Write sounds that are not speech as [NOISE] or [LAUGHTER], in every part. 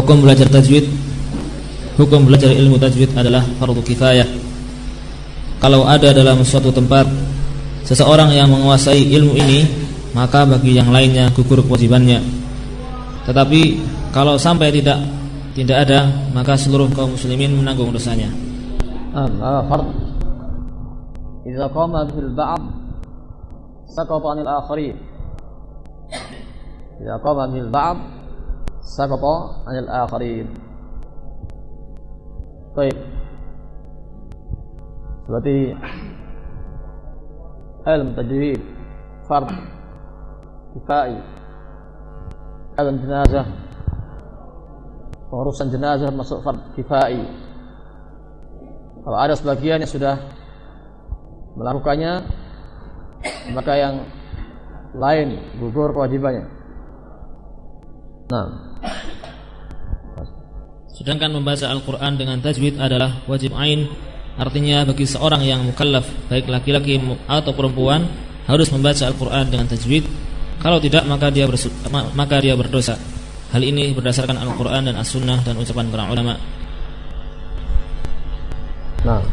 Hukum belajar tajwid Hukum belajar ilmu tajwid adalah fardu kifayah Kalau ada dalam suatu tempat Seseorang yang menguasai ilmu ini Maka bagi yang lainnya gugur kewajibannya Tetapi Kalau sampai tidak Tidak ada Maka seluruh kaum muslimin menanggung dosanya هذا فرض إذا قام به البعض سقط عن الآخرين إذا قام به البعض sakata 'anil akharin. Baik. Berarti ilm tajwid fard kifai ilm jenazah pengurusan jenazah masuk fard kifai kalau ada sebagian yang sudah melakukannya maka yang lain gugur kewajibannya nah sedangkan membaca Al-Quran dengan tajwid adalah wajib ain. Artinya bagi seorang yang mukallaf baik laki-laki atau perempuan harus membaca Al-Quran dengan tajwid. Kalau tidak maka dia maka dia berdosa. Hal ini berdasarkan Al-Quran dan As-Sunnah dan ucapan para ulama. Nah.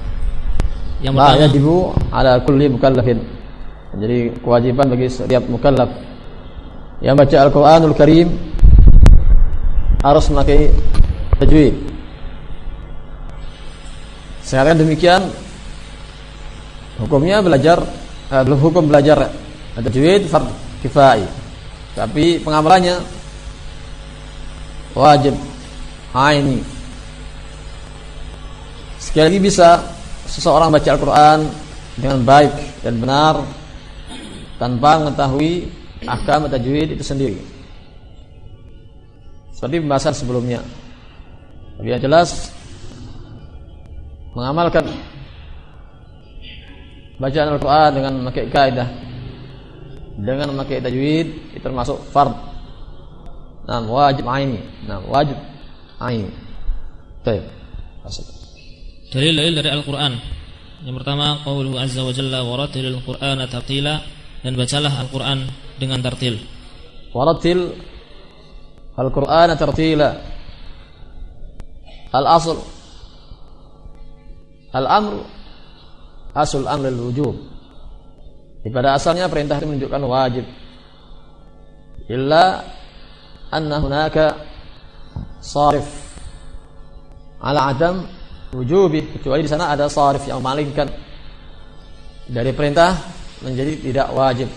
Yang pertama. yajibu ala kulli mukallafin. Jadi kewajiban bagi setiap mukallaf. Yang baca Al-Qur'anul Karim harus memakai tajwid. Sekarang demikian hukumnya belajar eh, belum hukum belajar tajwid fard kifai. Tapi pengamalannya wajib aini. Sekali lagi bisa seseorang baca Al-Qur'an dengan baik dan benar tanpa mengetahui ahkam tajwid itu sendiri. Seperti pembahasan sebelumnya. Tapi yang jelas mengamalkan bacaan Al-Quran dengan memakai kaidah dengan memakai tajwid itu termasuk fard. Nah, wajib aini. Nah, wajib aini. Baik. Dalil-dalil dari Al-Quran. Yang pertama, qauluhu azza wa jalla wa ratilil Qur'ana tartila dan bacalah Al-Quran dengan tartil. Waratil Al-Quran tartila. Al-asl. Al-amr Asul amr al-wujub Pada asalnya perintah itu menunjukkan wajib. Illa Anna hunaka Sarif. Ala adam Wujubi. Kecuali di sana ada sarif yang memalingkan. Dari perintah Menjadi tidak wajib.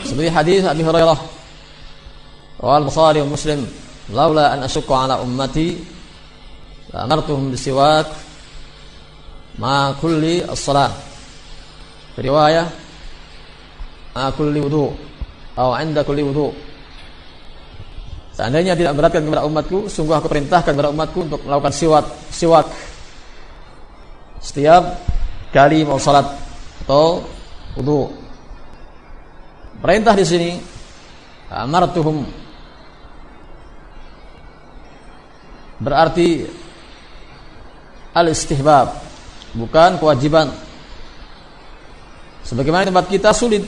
Seperti hadis Abi Hurairah Rawal Bukhari wa Muslim. Laula an asyqa ala ummati la amartuhum bisiwak ma kulli as-salat riwayah ma kulli wudu atau 'inda kulli wudu. Seandainya tidak beratkan kepada umatku, sungguh aku perintahkan kepada umatku untuk melakukan siwak, siwak. Setiap kali mau salat atau wudu. Perintah di sini amartuhum berarti al-istihbab bukan kewajiban. Sebagaimana tempat kita sulit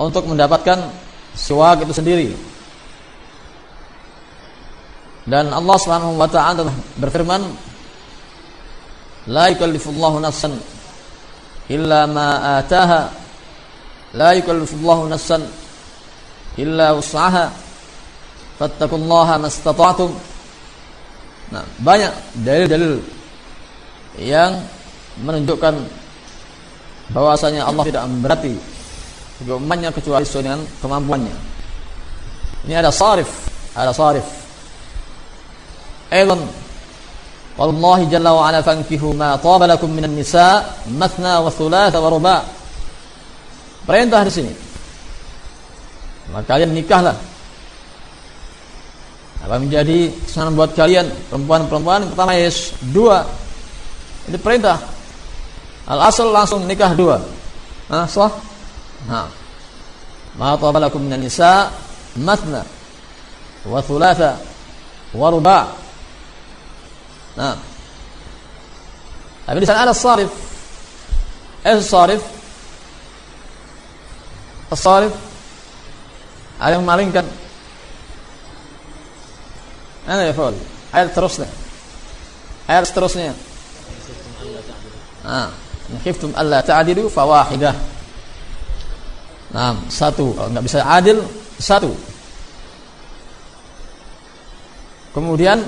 untuk mendapatkan siwak itu sendiri. Dan Allah Subhanahu wa taala berfirman la yukallifullahu nafsan illa ma ataha la nafsan illa wus'aha fattaqullaha mastata'tum Nah, banyak dalil-dalil yang menunjukkan bahwasanya Allah tidak memberati umatnya kecuali sesuai dengan kemampuannya. Ini ada sarif, ada sarif. Aidan Wallahi jalla wa ala fankihu ma taba lakum minan nisa mathna wa thulatha wa ruba. Perintah di sini. Maka kalian nikahlah apa menjadi kesan buat kalian perempuan-perempuan pertama yes dua. Ini perintah. Al asal langsung nikah dua. Nah soh nah ma tabalakum minan nisa matna wa thulatha wa ruba. Nah tapi di sana ada sarif. Eh sarif. Sarif. Ada yang memalingkan Ana ya Fal. Ayat terusnya. Ayat seterusnya. Ah, khiftum alla ta'dilu fawahidah. Nah, satu. Kalau enggak bisa adil, satu. Kemudian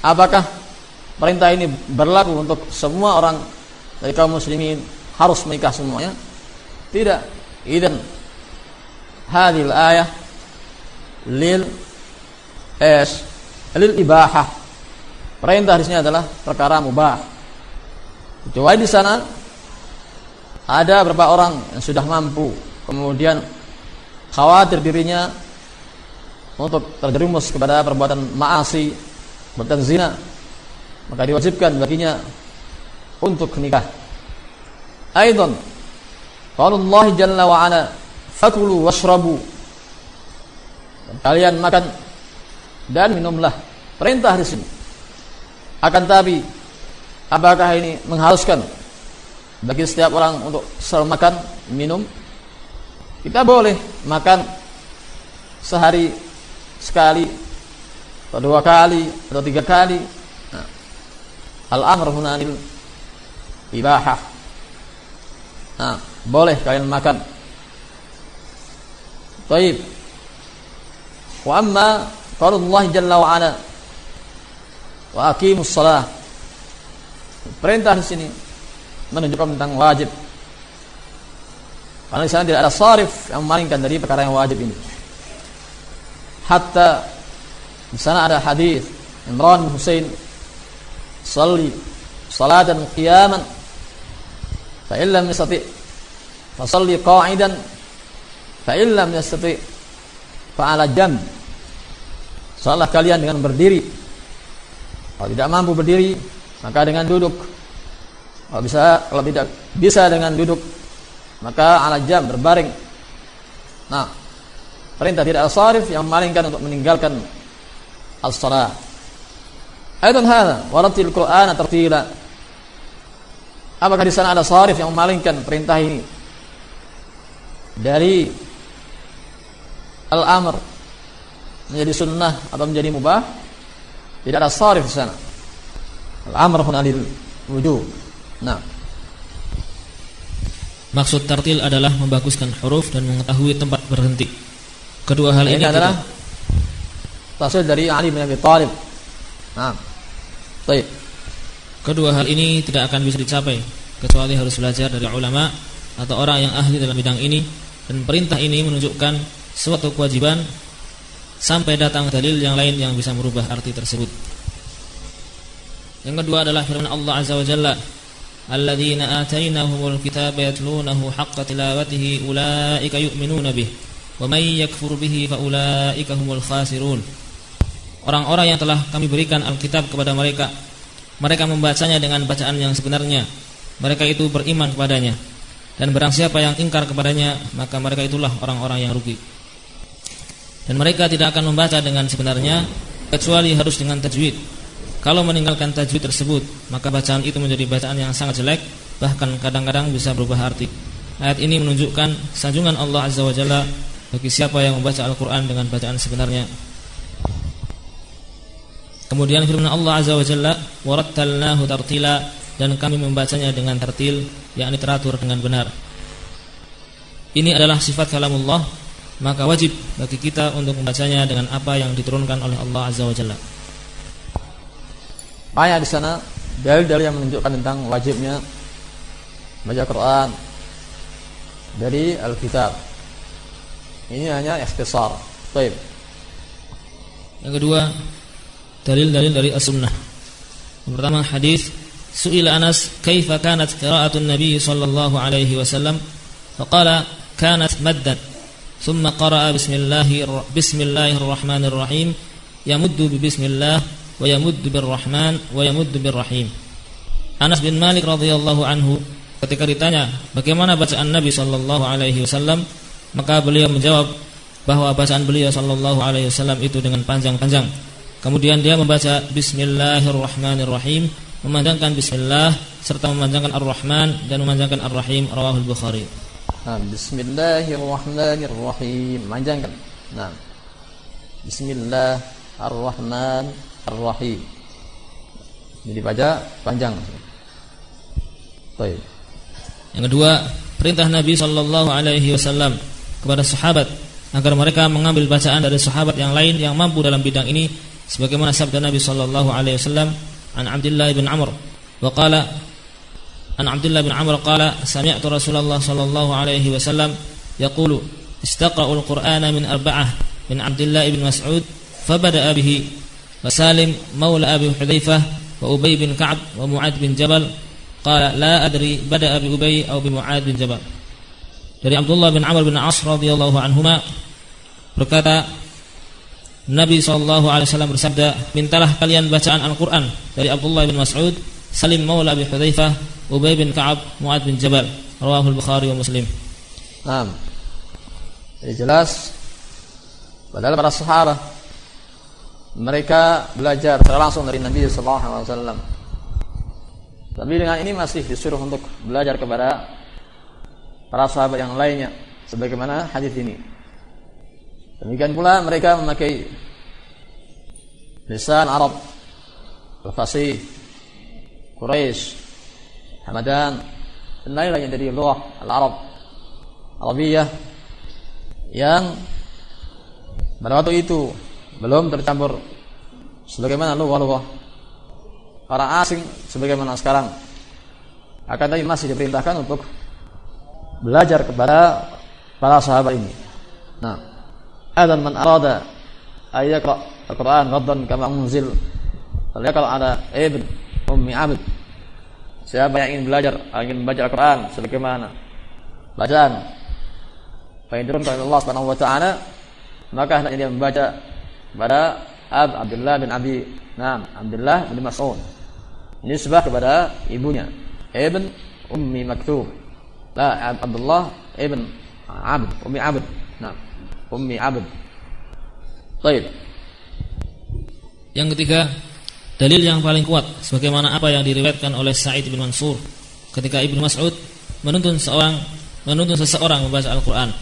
apakah perintah ini berlaku untuk semua orang dari kaum muslimin harus menikah semuanya? Tidak. Idan hadil ayah lil es lil ibahah. Perintah di sini adalah perkara mubah. Kecuali di sana ada beberapa orang yang sudah mampu kemudian khawatir dirinya untuk terjerumus kepada perbuatan maasi, perbuatan zina, maka diwajibkan baginya untuk nikah. Aidan, qala Allah jalla wa ala, fakulu washrabu. Kalian makan dan minumlah. Perintah di sini. Akan tapi apakah ini mengharuskan bagi setiap orang untuk selalu makan, minum? Kita boleh makan sehari sekali atau dua kali atau tiga kali nah, al-amr hunanil ibahah nah, boleh kalian makan Taib wa amma qala Allah jalla wa ala. Wa aqimus salah. Perintah di sini menunjukkan tentang wajib. Karena di sana tidak ada sarif yang memalingkan dari perkara yang wajib ini. Hatta di sana ada hadis Imran Husain salli salatan qiyaman fa illam yastati fa salli qa'idan fa illam yastati fa ala jam salah kalian dengan berdiri. Kalau tidak mampu berdiri maka dengan duduk. Kalau bisa kalau tidak bisa dengan duduk maka ala jam berbaring. Nah Perintah tidak asarif yang memalingkan untuk meninggalkan as-salat. Aidan hadha waratil Qur'an tartila. Apakah di sana ada sarif yang memalingkan perintah ini? Dari al-amr menjadi sunnah atau menjadi mubah? Tidak ada sarif di sana. Al-amr huna lil wujub. Nah. Maksud tartil adalah membaguskan huruf dan mengetahui tempat berhenti. Kedua hal ini, ini adalah tasil dari Ali bin Abi Thalib. Nah. Baik. Kedua hal ini tidak akan bisa dicapai kecuali harus belajar dari ulama atau orang yang ahli dalam bidang ini dan perintah ini menunjukkan suatu kewajiban sampai datang dalil yang lain yang bisa merubah arti tersebut. Yang kedua adalah firman Allah Azza wa Jalla, "Alladzina atainahumul kitaba yatlunahu haqqa tilawatihi ulaika yu'minuna bih." wa may yakfur bihi faulaika humul khasirun orang-orang yang telah kami berikan Alkitab kepada mereka mereka membacanya dengan bacaan yang sebenarnya mereka itu beriman kepadanya dan barang siapa yang ingkar kepadanya maka mereka itulah orang-orang yang rugi dan mereka tidak akan membaca dengan sebenarnya kecuali harus dengan tajwid. Kalau meninggalkan tajwid tersebut maka bacaan itu menjadi bacaan yang sangat jelek bahkan kadang-kadang bisa berubah arti. Ayat ini menunjukkan sanjungan Allah Azza wa Jalla bagi siapa yang membaca Al-Quran dengan bacaan sebenarnya. Kemudian firman Allah Azza wa Jalla Warattalnahu tartila Dan kami membacanya dengan tertil yakni teratur dengan benar. Ini adalah sifat kalamullah Maka wajib bagi kita untuk membacanya dengan apa yang diturunkan oleh Allah Azza wa Jalla Banyak di sana dalil-dalil yang menunjukkan tentang wajibnya baca Quran dari Alkitab ini hanya ikhtisar. Baik. Yang kedua, dalil-dalil dari as-sunnah. Yang pertama hadis Su'ila Anas kaifa kanat qira'atun Nabi sallallahu alaihi wasallam faqala kanat maddan thumma qara'a bismillahir bismillahir rahim yamuddu bi bismillah wa yamuddu birrahman wa yamuddu birrahim Anas bin Malik radhiyallahu anhu ketika ditanya bagaimana bacaan Nabi sallallahu alaihi wasallam maka beliau menjawab bahwa bacaan beliau sallallahu alaihi wasallam itu dengan panjang-panjang. Kemudian dia membaca bismillahirrahmanirrahim, memanjangkan bismillah serta memanjangkan ar-rahman dan memanjangkan ar-rahim rawahul Bukhari. Nah, bismillahirrahmanirrahim, memanjangkan. Nah. Bismillahirrahmanirrahim. Jadi baca panjang. Baik. Yang kedua, perintah Nabi sallallahu alaihi wasallam kepada sahabat agar mereka mengambil bacaan dari sahabat yang lain yang mampu dalam bidang ini sebagaimana sabda Nabi sallallahu alaihi wasallam an Abdullah bin Amr wa qala an Abdullah bin Amr qala sami'tu Rasulullah sallallahu alaihi wasallam yaqulu istaqra'ul Qur'ana min arba'ah min Abdullah bin Mas'ud fabada'a bihi wa Salim maula Abi Hudzaifah wa Ubay bin Jabal qala la adri bada'a bi Ubay aw bi Mu'ad bin Jabal. Dari Abdullah bin Amr bin As radhiyallahu anhuma berkata Nabi sallallahu alaihi wasallam bersabda, "Mintalah kalian bacaan Al-Qur'an dari Abdullah bin Mas'ud, Salim Maula Abi Hudzaifah, Ubay bin Ka'ab, Mu'ad bin Jabal." Rawahu Al-Bukhari wa Muslim. Naam. Jadi jelas padahal para sahabat mereka belajar secara langsung dari Nabi sallallahu alaihi wasallam. Tapi dengan ini masih disuruh untuk belajar kepada para sahabat yang lainnya sebagaimana hadis ini. Demikian pula mereka memakai lisan Arab al-fasih Quraisy Hamadan dan lain-lain dari lughah al-Arab Arabiyah yang pada waktu itu belum tercampur sebagaimana lughah-lughah orang asing sebagaimana sekarang akan tapi masih diperintahkan untuk belajar kepada para sahabat ini. Nah, ada man arada ayaqra al-Quran ghaddan kama unzil. kalau ada ibn Ummi Abd Siapa yang ingin belajar Ingin baca Al-Quran Sebagaimana Bacaan. Fa'in kepada Allah subhanahu wa ta'ala Maka hendaknya dia membaca Pada Ab Abdullah bin Abi Naam Abdullah bin Mas'ud. Nisbah kepada ibunya Ibn Ummi Maktub La Abdullah Ibn Abd Ummi Abd. Naam Ummi Abd. Baik Yang ketiga dalil yang paling kuat sebagaimana apa yang diriwayatkan oleh Sa'id bin Mansur ketika Ibnu Mas'ud menuntun seorang menuntun seseorang membaca Al-Qur'an.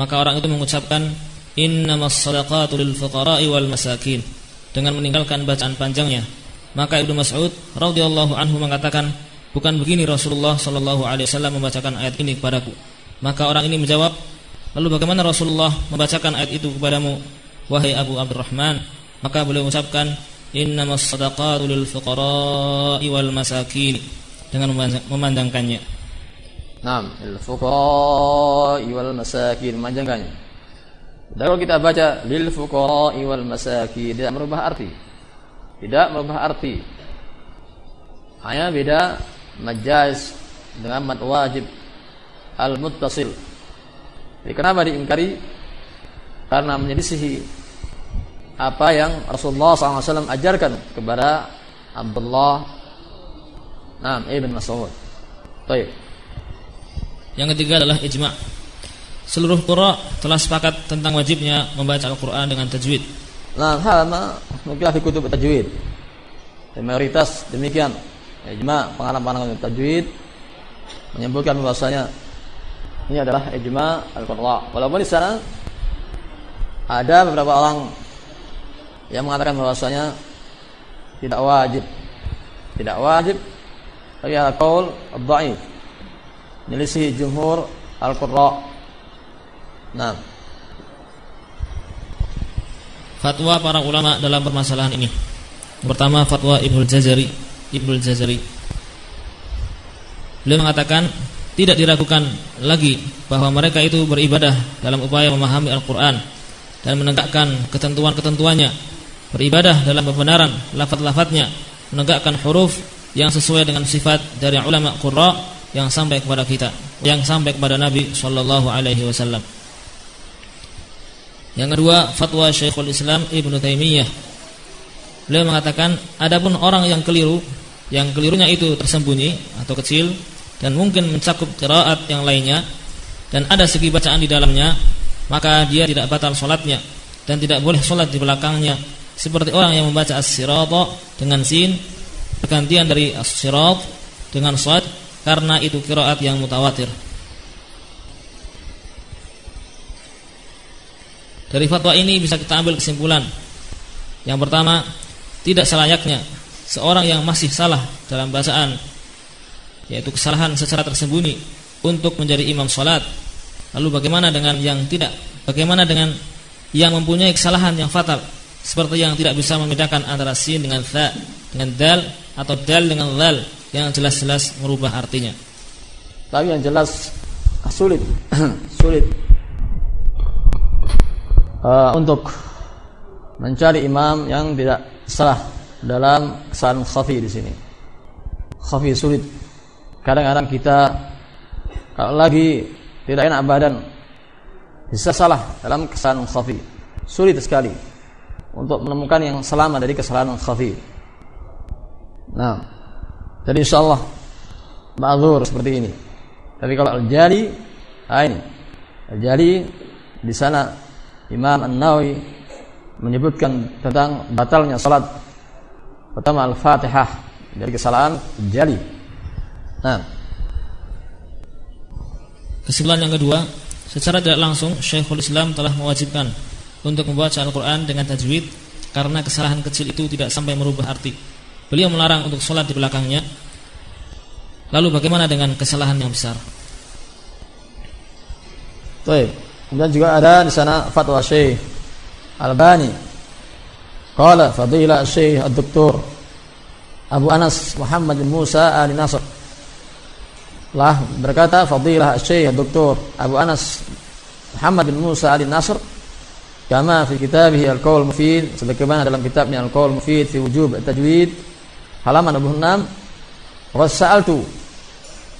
Maka orang itu mengucapkan innamas shadaqatu lil fuqara'i wal masakin dengan meninggalkan bacaan panjangnya. Maka Ibnu Mas'ud radhiyallahu anhu mengatakan Bukan begini Rasulullah Shallallahu Alaihi Wasallam membacakan ayat ini kepadaku. Maka orang ini menjawab, lalu bagaimana Rasulullah membacakan ayat itu kepadamu, wahai Abu Abdurrahman? Maka beliau mengucapkan, Innamas sadaqatu lil fuqara'i wal masakin dengan memanjangkannya. Naam, lil fuqara'i wal masakin memanjangkannya. Dan kalau kita baca lil fuqara'i wal masakin tidak merubah arti. Tidak merubah arti. Hanya beda majaz dengan mad wajib al-muttasil. Jadi kenapa diingkari? Karena menyelisihi apa yang Rasulullah SAW ajarkan kepada Abdullah Naam Ibn Mas'ud. Baik. Yang ketiga adalah ijma'. Seluruh qura telah sepakat tentang wajibnya membaca Al-Qur'an dengan tajwid. Nah, hal ma mungkin fi kutub tajwid. Mayoritas demikian ijma pengarang-pengarang tajwid menyebutkan bahwasanya ini adalah ijma al-qurra. Walaupun di sana ada beberapa orang yang mengatakan bahwasanya tidak wajib. Tidak wajib tapi al qaul dhaif. Nyelisih jumhur al-qurra. Nah. Fatwa para ulama dalam permasalahan ini. Pertama fatwa Ibnu Jazari Ibnu Jazari. Beliau mengatakan tidak diragukan lagi bahwa mereka itu beribadah dalam upaya memahami Al-Qur'an dan menegakkan ketentuan-ketentuannya, beribadah dalam pembenaran lafaz-lafaznya, menegakkan huruf yang sesuai dengan sifat dari ulama qurra yang sampai kepada kita, yang sampai kepada Nabi sallallahu alaihi wasallam. Yang kedua, fatwa Syekhul Islam Ibnu Taimiyah Beliau mengatakan adapun orang yang keliru, yang kelirunya itu tersembunyi atau kecil dan mungkin mencakup qiraat yang lainnya dan ada segi bacaan di dalamnya, maka dia tidak batal salatnya dan tidak boleh salat di belakangnya seperti orang yang membaca as-sirat dengan sin pergantian dari as-sirat dengan sad karena itu qiraat yang mutawatir. Dari fatwa ini bisa kita ambil kesimpulan. Yang pertama, tidak selayaknya seorang yang masih salah dalam bahasaan yaitu kesalahan secara tersembunyi untuk menjadi imam salat. Lalu bagaimana dengan yang tidak? Bagaimana dengan yang mempunyai kesalahan yang fatal seperti yang tidak bisa membedakan antara sin dengan tha dengan dal atau dal dengan lal yang jelas-jelas merubah artinya. Tapi yang jelas sulit [CLEARS THROAT] sulit uh, untuk mencari imam yang tidak salah dalam kesalahan khafi di sini. Khafi sulit. Kadang-kadang kita kalau lagi tidak enak badan bisa salah dalam kesalahan khafi. Sulit sekali untuk menemukan yang selamat dari kesalahan khafi. Nah, jadi insyaallah ma'dzur seperti ini. Tapi kalau al-jali, ah ini. Al-jali di sana Imam An-Nawawi menyebutkan tentang batalnya salat pertama Al-Fatihah dari kesalahan jali. Nah, kesimpulan yang kedua, secara tidak langsung Syekhul Islam telah mewajibkan untuk membaca Al-Qur'an dengan tajwid karena kesalahan kecil itu tidak sampai merubah arti. Beliau melarang untuk sholat di belakangnya. Lalu bagaimana dengan kesalahan yang besar? Baik. Kemudian juga ada di sana fatwa Syekh Albani. Qala fadilah Syekh Ad-Doktor Abu Anas Muhammad bin Musa Ali Nasr lah berkata fadilah Syekh Ad-Doktor Abu Anas Muhammad bin Musa Ali Nasr kama fi kitabih Al-Qaul Mufid sebagaimana dalam kitabnya Al-Qaul Mufid fi wujub tajwid halaman 26 wa sa'altu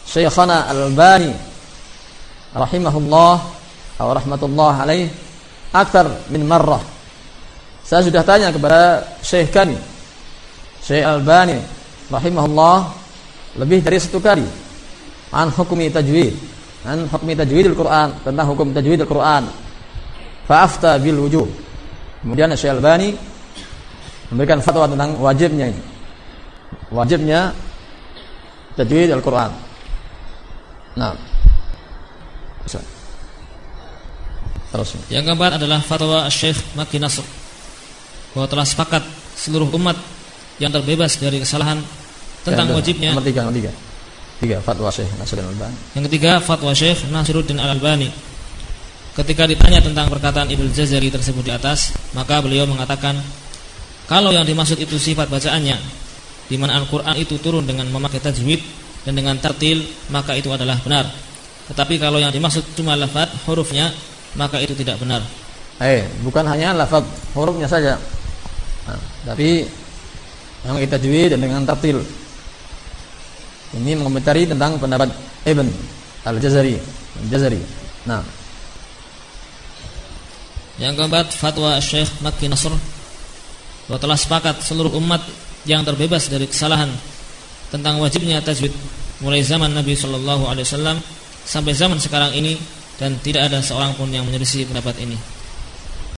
Syekhana Al-Albani rahimahullah atau rahmatullah alaih aktar min marrah. Saya sudah tanya kepada Syekh kami Syekh Albani rahimahullah lebih dari satu kali an hukmi tajwid an hukmi tajwidil Quran tentang hukum tajwidil Quran fa'afta bil wujub kemudian Syekh Albani memberikan fatwa tentang wajibnya ini wajibnya tajwid Al-Quran nah Terus. Yang keempat adalah fatwa Syekh Maki Nasr bahwa telah sepakat seluruh umat yang terbebas dari kesalahan tentang ya, wajibnya. Nomor tiga, nomor tiga. Tiga fatwa Syekh Nasruddin Al-Albani. Yang ketiga fatwa Syekh Nasruddin Al-Albani. Ketika ditanya tentang perkataan Ibnu Jazari tersebut di atas, maka beliau mengatakan kalau yang dimaksud itu sifat bacaannya di mana Al-Qur'an itu turun dengan memakai tajwid dan dengan tartil, maka itu adalah benar. Tetapi kalau yang dimaksud cuma lafaz hurufnya maka itu tidak benar. Eh, bukan hanya lafaz hurufnya saja. Nah, tapi yang kita jui dan dengan tartil. Ini mengomentari tentang pendapat Ibn Al-Jazari. Al-Jazari. Nah. Yang keempat, fatwa Syekh Makki Nasr bahwa telah sepakat seluruh umat yang terbebas dari kesalahan tentang wajibnya tajwid mulai zaman Nabi Shallallahu Alaihi Wasallam sampai zaman sekarang ini dan tidak ada seorang pun yang menyelisih pendapat ini.